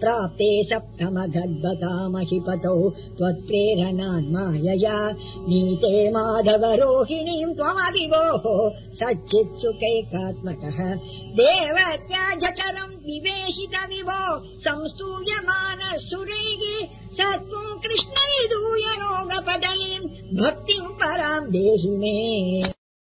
प्राप्ते सप्तमगद्वतामहिपतौ त्वत्प्रेरणान्मायया। त्वत्प्रेरणान् मायया नीते माधवरोहिणीम् त्वमदिवोः सच्चित्सुकैकात्मकः। देवत्याजकरम् विवेशित विभो संस्तूयमानः सुरैः स त्वम् कृष्णविदूय लोगपटलीम् भक्तिम् पराम् देहि मे।